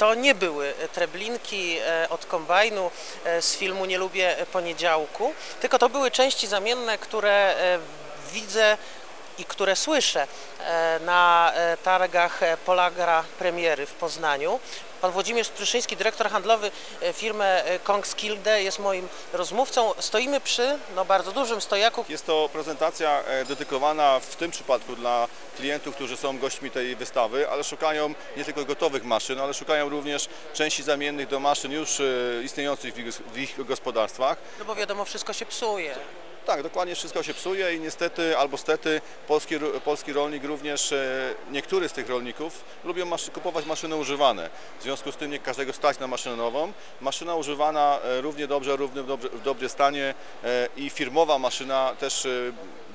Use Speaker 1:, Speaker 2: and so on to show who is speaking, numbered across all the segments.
Speaker 1: to nie były treblinki e, od kombajnu e, z filmu Nie lubię poniedziałku, tylko to były części zamienne, które e, widzę i które słyszę e, na e, targach e, Polagra Premiery w Poznaniu. Pan Włodzimierz Spryszyński, dyrektor handlowy firmy Kongskilde jest moim rozmówcą. Stoimy przy no, bardzo dużym stojaku.
Speaker 2: Jest to prezentacja dedykowana w tym przypadku dla klientów, którzy są gośćmi tej wystawy, ale szukają nie tylko gotowych maszyn, ale szukają również części zamiennych do maszyn już istniejących w ich, w ich gospodarstwach.
Speaker 1: No bo wiadomo, wszystko się psuje.
Speaker 2: Tak, dokładnie wszystko się psuje i niestety albo stety polski, polski rolnik również, e, niektóry z tych rolników lubią maszy, kupować maszyny używane. W związku z tym nie każdego stać na maszynę nową. Maszyna używana e, równie dobrze, równie dobrze, w dobrym stanie e, i firmowa maszyna też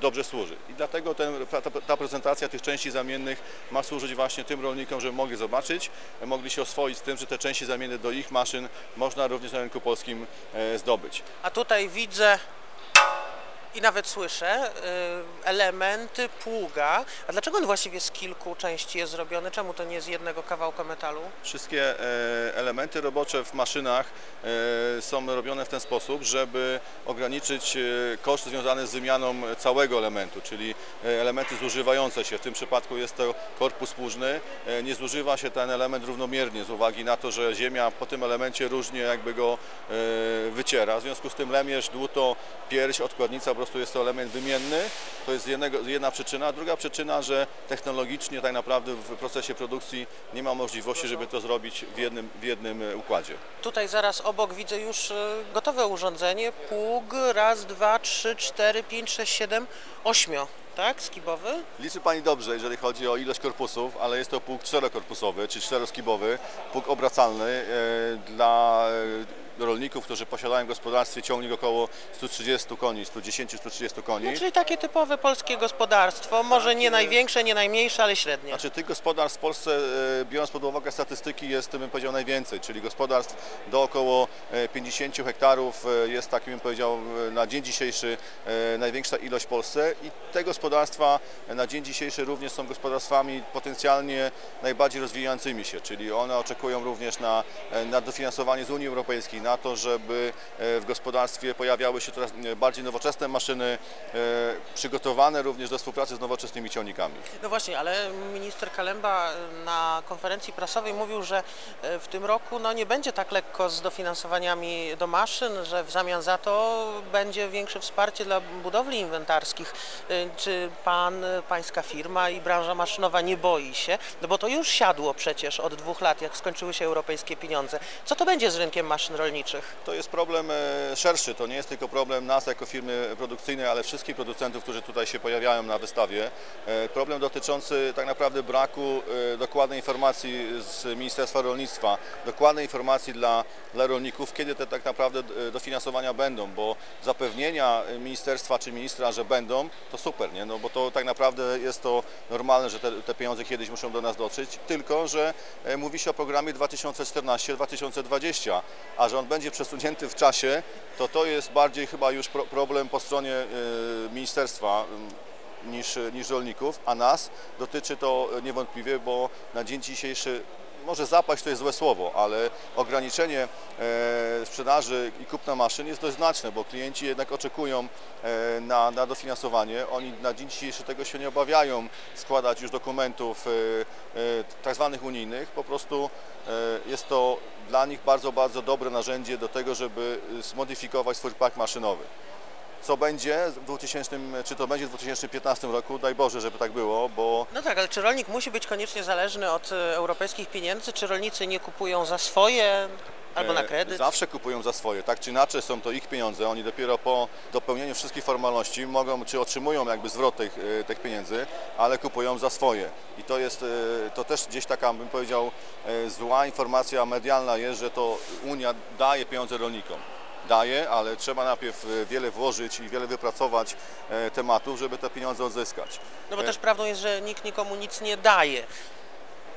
Speaker 2: dobrze służy. I dlatego ten, ta, ta prezentacja tych części zamiennych ma służyć właśnie tym rolnikom, żeby mogli zobaczyć, mogli się oswoić z tym, że te części zamienne do ich maszyn można również na rynku polskim zdobyć.
Speaker 1: A tutaj widzę i nawet słyszę y, elementy pługa. A dlaczego on właściwie z kilku części jest zrobiony? Czemu to nie z jednego kawałka metalu?
Speaker 2: Wszystkie e, elementy robocze w maszynach e, są robione w ten sposób, żeby ograniczyć e, koszt związany z wymianą całego elementu, czyli elementy zużywające się. W tym przypadku jest to korpus płużny. Nie zużywa się ten element równomiernie z uwagi na to, że ziemia po tym elemencie różnie jakby go wyciera. W związku z tym lemierz, dłuto, pierś, odkładnica prostu jest to element wymienny. To jest jednego, jedna przyczyna. Druga przyczyna, że technologicznie tak naprawdę w procesie produkcji nie ma możliwości, żeby to zrobić w jednym, w jednym e, układzie.
Speaker 1: Tutaj zaraz obok widzę już y, gotowe urządzenie. Pług raz, dwa, trzy, cztery, pięć, sześć, siedem, ośmio. Tak? Skibowy?
Speaker 2: Liczy Pani dobrze, jeżeli chodzi o ilość korpusów, ale jest to pług czterokorpusowy, czy czteroskibowy, pług obracalny e, dla e, rolników, którzy posiadają w gospodarstwie ciągnik około 130 koni, 110-130 koni.
Speaker 1: No, czyli takie typowe polskie gospodarstwo. Może nie największe, nie najmniejsze, ale średnie.
Speaker 2: Znaczy tych gospodarstw w Polsce, e, biorąc pod uwagę statystyki, jest bym powiedział najwięcej, czyli gospodarstw do około e, 50 hektarów e, jest takim bym powiedział e, na dzień dzisiejszy e, największa ilość w Polsce i te gospodarstwa e, na dzień dzisiejszy również są gospodarstwami potencjalnie najbardziej rozwijającymi się, czyli one oczekują również na, e, na dofinansowanie z Unii Europejskiej, na to, żeby e, w gospodarstwie pojawiały się coraz e, bardziej nowoczesne maszyny, e, przygotowane również do współpracy z nowoczesnymi ciągnikami.
Speaker 1: No właśnie, ale minister Kalemba na konferencji prasowej mówił, że w tym roku no, nie będzie tak lekko z dofinansowaniami do maszyn, że w zamian za to będzie większe wsparcie dla budowli inwentarskich. Czy pan, pańska firma i branża maszynowa nie boi się? No bo to już siadło przecież od dwóch lat, jak skończyły się europejskie pieniądze. Co to będzie z rynkiem maszyn rolniczych?
Speaker 2: To jest problem e, szerszy, to nie jest tylko problem nas jako firmy produkcyjnej, ale wszystkich producentów, którzy tutaj się pojawiają na wystawie. E, Problem dotyczący tak naprawdę braku e, dokładnej informacji z Ministerstwa Rolnictwa, dokładnej informacji dla, dla rolników, kiedy te tak naprawdę dofinansowania będą, bo zapewnienia ministerstwa czy ministra, że będą, to super, nie? No bo to tak naprawdę jest to normalne, że te, te pieniądze kiedyś muszą do nas dotrzeć, tylko że mówi się o programie 2014-2020, a że on będzie przesunięty w czasie, to to jest bardziej chyba już pro, problem po stronie e, ministerstwa m, niż, niż rolników, a nas dotyczy to niewątpliwie, bo na dzień dzisiejszy może zapaść to jest złe słowo, ale ograniczenie e, sprzedaży i kupna maszyn jest dość znaczne, bo klienci jednak oczekują e, na, na dofinansowanie. Oni na dzień dzisiejszy tego się nie obawiają składać już dokumentów e, e, tak zwanych unijnych. Po prostu e, jest to dla nich bardzo, bardzo dobre narzędzie do tego, żeby zmodyfikować swój park maszynowy. Co będzie w 2000, czy to będzie w 2015 roku, daj Boże, żeby tak było, bo
Speaker 1: No tak, ale czy rolnik musi być koniecznie zależny od e, europejskich pieniędzy? Czy rolnicy nie kupują za swoje albo na
Speaker 2: E,
Speaker 1: kredyt?
Speaker 2: Zawsze kupują za swoje, tak czy inaczej są to ich pieniądze. Oni dopiero po dopełnieniu wszystkich formalności mogą, czy otrzymują jakby zwrot tych, e, tych pieniędzy, ale kupują za swoje. I to jest, e, to też gdzieś taka, bym powiedział, zła informacja medialna jest, że to Unia daje pieniądze rolnikom. Daje, ale trzeba najpierw wiele włożyć i wiele wypracować tematów, żeby te pieniądze odzyskać.
Speaker 1: No bo też prawdą jest, że nikt nikomu nic nie daje.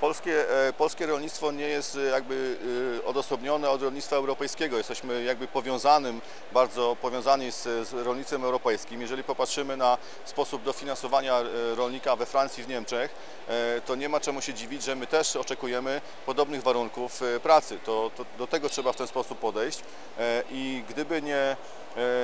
Speaker 2: Polskie, e, polskie rolnictwo nie jest e, jakby e, odosobnione od rolnictwa europejskiego. Jesteśmy jakby powiązanym, bardzo powiązani z, z rolnictwem europejskim. Jeżeli popatrzymy na sposób dofinansowania rolnika we Francji, w Niemczech, to nie ma czemu się dziwić, że my też oczekujemy podobnych warunków pracy. To, to, do tego trzeba w ten sposób podejść i gdyby nie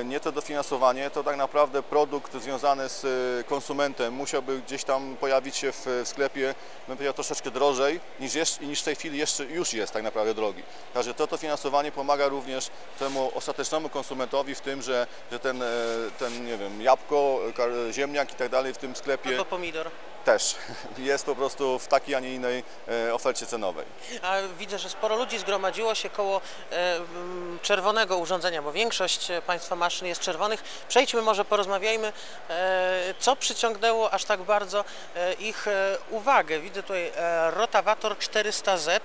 Speaker 2: nie to dofinansowanie, to tak naprawdę produkt związany z konsumentem musiałby gdzieś tam pojawić się w, sklepie, bym powiedział, troszeczkę drożej niż, jeszcze, niż w tej chwili jeszcze już jest tak naprawdę drogi. Także to, to finansowanie pomaga również temu ostatecznemu konsumentowi w tym, że, że ten, e, ten, nie wiem, jabłko, ziemniak i tak dalej w tym sklepie
Speaker 1: Albo pomidor.
Speaker 2: Też jest po prostu w takiej, a nie innej e, ofercie cenowej.
Speaker 1: A widzę, że sporo ludzi zgromadziło się koło e, mm, czerwonego urządzenia, bo większość e, Państwa maszyn jest czerwonych. Przejdźmy może, porozmawiajmy, co przyciągnęło aż tak bardzo ich uwagę. Widzę tutaj rotawator 400Z.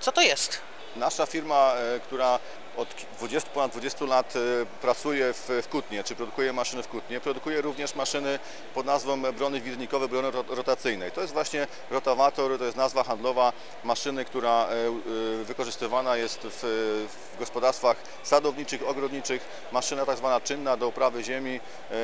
Speaker 1: Co to jest?
Speaker 2: Nasza firma, która od ki- 20, ponad 20 lat e, pracuje w, w Kutnie, czy produkuje maszyny w Kutnie, produkuje również maszyny pod nazwą brony wirnikowe, brony ro- rotacyjnej. To jest właśnie rotawator, to jest nazwa handlowa maszyny, która e, e, wykorzystywana jest w, w gospodarstwach sadowniczych, ogrodniczych. Maszyna tak zwana czynna do uprawy ziemi, e,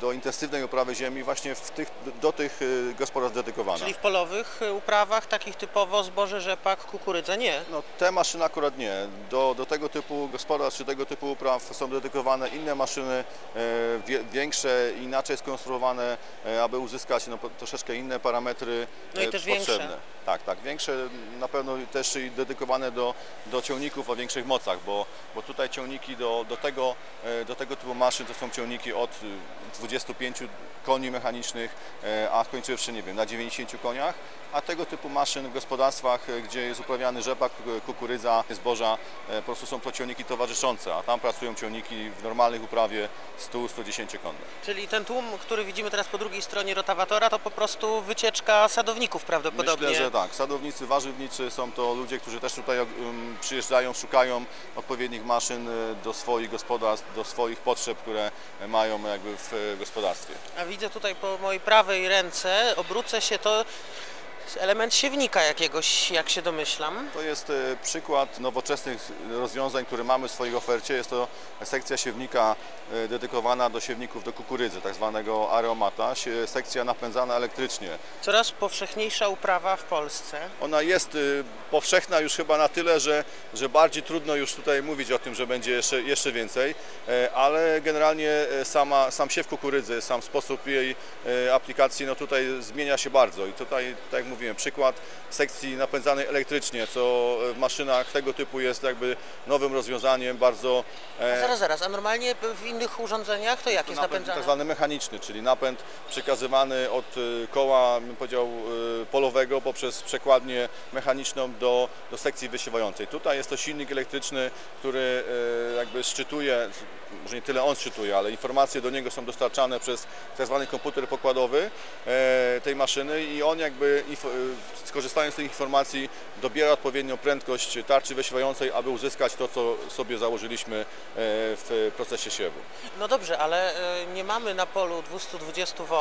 Speaker 2: do intensywnej uprawy ziemi, właśnie w tych, do tych e, gospodarstw dedykowana.
Speaker 1: Czyli w polowych uprawach, takich typowo zboże, rzepak, kukurydza? Nie.
Speaker 2: No, te maszyny akurat nie. Do, do tego typu gospodarstw czy tego typu upraw są dedykowane inne maszyny, e, większe, inaczej skonstruowane, e, aby uzyskać no, troszeczkę inne parametry
Speaker 1: No i
Speaker 2: e,
Speaker 1: też
Speaker 2: potrzebne.
Speaker 1: większe.
Speaker 2: Tak, tak, większe na pewno też i dedykowane do, do ciągników o większych mocach, bo, bo tutaj ciągniki do, do, tego, e, do tego typu maszyn to są ciągniki od y, 25 koni mechanicznych, e, a skończywszy, nie wiem, na 90 koniach, a tego typu maszyn w gospodarstwach, e, gdzie jest uprawiany rzepak, kukurydza, zboża, po prostu są to ciągniki towarzyszące, a tam pracują ciągniki w normalnych uprawie 100-110 konne.
Speaker 1: Czyli ten tłum, który widzimy teraz po drugiej stronie rotawatora, to po prostu wycieczka sadowników prawdopodobnie.
Speaker 2: Myślę, że tak. Sadownicy, warzywnicy są to ludzie, którzy też tutaj um, przyjeżdżają, szukają odpowiednich maszyn e, do swoich gospodarstw, do swoich potrzeb, które mają jakby w e, gospodarstwie.
Speaker 1: A widzę tutaj po mojej prawej ręce, obrócę się, to element siewnika jakiegoś, jak się domyślam.
Speaker 2: To jest e, przykład nowoczesnych rozwiązań, które mamy w swojej ofercie. Jest to sekcja siewnika e, dedykowana do siewników do kukurydzy, tak zwanego areomata, Sie- sekcja napędzana elektrycznie.
Speaker 1: Coraz powszechniejsza uprawa w Polsce.
Speaker 2: Ona jest powszechna już chyba na tyle, że, że bardziej trudno już tutaj mówić o tym, że będzie jeszcze, jeszcze więcej, e, ale generalnie e, sama, sam siew kukurydzy, sam sposób jej e, aplikacji, no tutaj zmienia się bardzo i tutaj, tak jak mówiłem, przykład sekcji napędzanej elektrycznie, co w maszynach tego typu jest jakby nowym rozwiązaniem, bardzo e,
Speaker 1: Zaraz, zaraz, a normalnie w innych urządzeniach to jak jest
Speaker 2: napęd
Speaker 1: napędzane?
Speaker 2: tak zwany mechaniczny, czyli napęd przekazywany od y, koła, bym powiedział, y, polowego poprzez przekładnię mechaniczną do, do sekcji wysiewającej. Tutaj jest to silnik elektryczny, który y, jakby szczytuje, może nie tyle on szczytuje, ale informacje do niego są dostarczane przez tak zwany komputer pokładowy e, tej maszyny i on jakby y, skorzystając z tych informacji dobiera odpowiednią prędkość tarczy wysiewającej, aby uzyskać to, co sobie założyliśmy e, w procesie siewu.
Speaker 1: No dobrze, ale e, nie mamy na polu 220 V.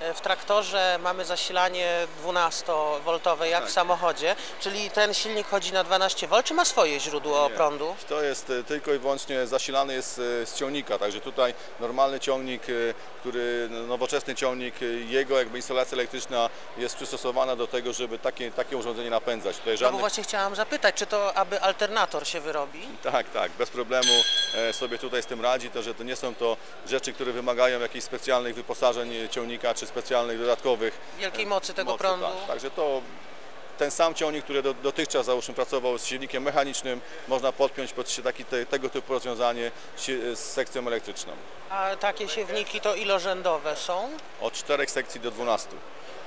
Speaker 1: E, W traktorze mamy zasilanie 12V jak
Speaker 2: Tak.
Speaker 1: w samochodzie, czyli ten silnik chodzi na 12 V, czy ma swoje źródło
Speaker 2: Nie.
Speaker 1: prądu?
Speaker 2: To jest e, tylko i wyłącznie zasilany jest e, z ciągnika, także tutaj normalny ciągnik, e, który no, nowoczesny ciągnik, e, jego jakby instalacja elektryczna jest przystosowana do tego, żeby takie, takie urządzenie napędzać. Tutaj
Speaker 1: No bo
Speaker 2: żadnych,
Speaker 1: właśnie chciałam zapytać, czy to aby alternator się wyrobi?
Speaker 2: tak, tak, bez problemu e, sobie tutaj z tym radzi, to że to nie są to rzeczy, które wymagają jakichś specjalnych wyposażeń e, ciągnika czy specjalnych dodatkowych
Speaker 1: Wielkiej mocy tego
Speaker 2: mocy,
Speaker 1: prądu?
Speaker 2: Tak. Także to ten sam ciągnik, który do, dotychczas załóżmy pracował z silnikiem mechanicznym, można podpiąć pod taki, te, tego typu rozwiązanie z sekcją elektryczną.
Speaker 1: A takie siewniki to ilorzędowe są?
Speaker 2: Od czterech sekcji do 12.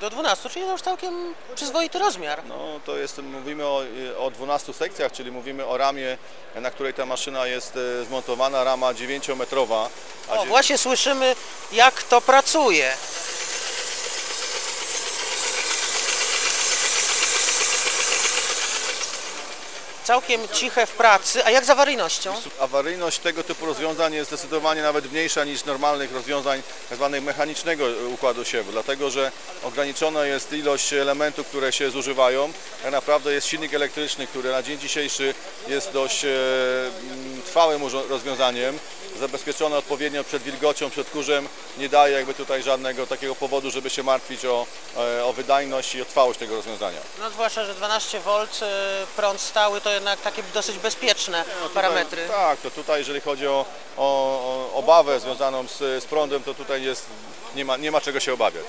Speaker 1: Do 12, czyli to już całkiem przyzwoity rozmiar.
Speaker 2: No to jest, mówimy o, o 12 sekcjach, czyli mówimy o ramie, na której ta maszyna jest e, zmontowana, rama 9-metrowa. a
Speaker 1: O, właśnie słyszymy, jak to pracuje. Całkiem ciche w pracy. A jak z awaryjnością?
Speaker 2: Awaryjność tego typu rozwiązań jest zdecydowanie nawet mniejsza niż normalnych rozwiązań tzw. mechanicznego układu siewu, dlatego że ograniczona jest ilość elementów, które się zużywają. Tak naprawdę jest silnik elektryczny, który na dzień dzisiejszy jest dość e, trwałym rozwiązaniem, zabezpieczone odpowiednio przed wilgocią, przed kurzem, nie daje jakby tutaj żadnego takiego powodu, żeby się martwić o, e, o wydajność i o trwałość tego rozwiązania.
Speaker 1: No zwłaszcza, że 12 V y, prąd stały to jednak takie dosyć bezpieczne parametry.
Speaker 2: Tutaj, tak, to tutaj jeżeli chodzi o, o, o obawę związaną z, z prądem, to tutaj jest, nie, ma, nie ma czego się obawiać.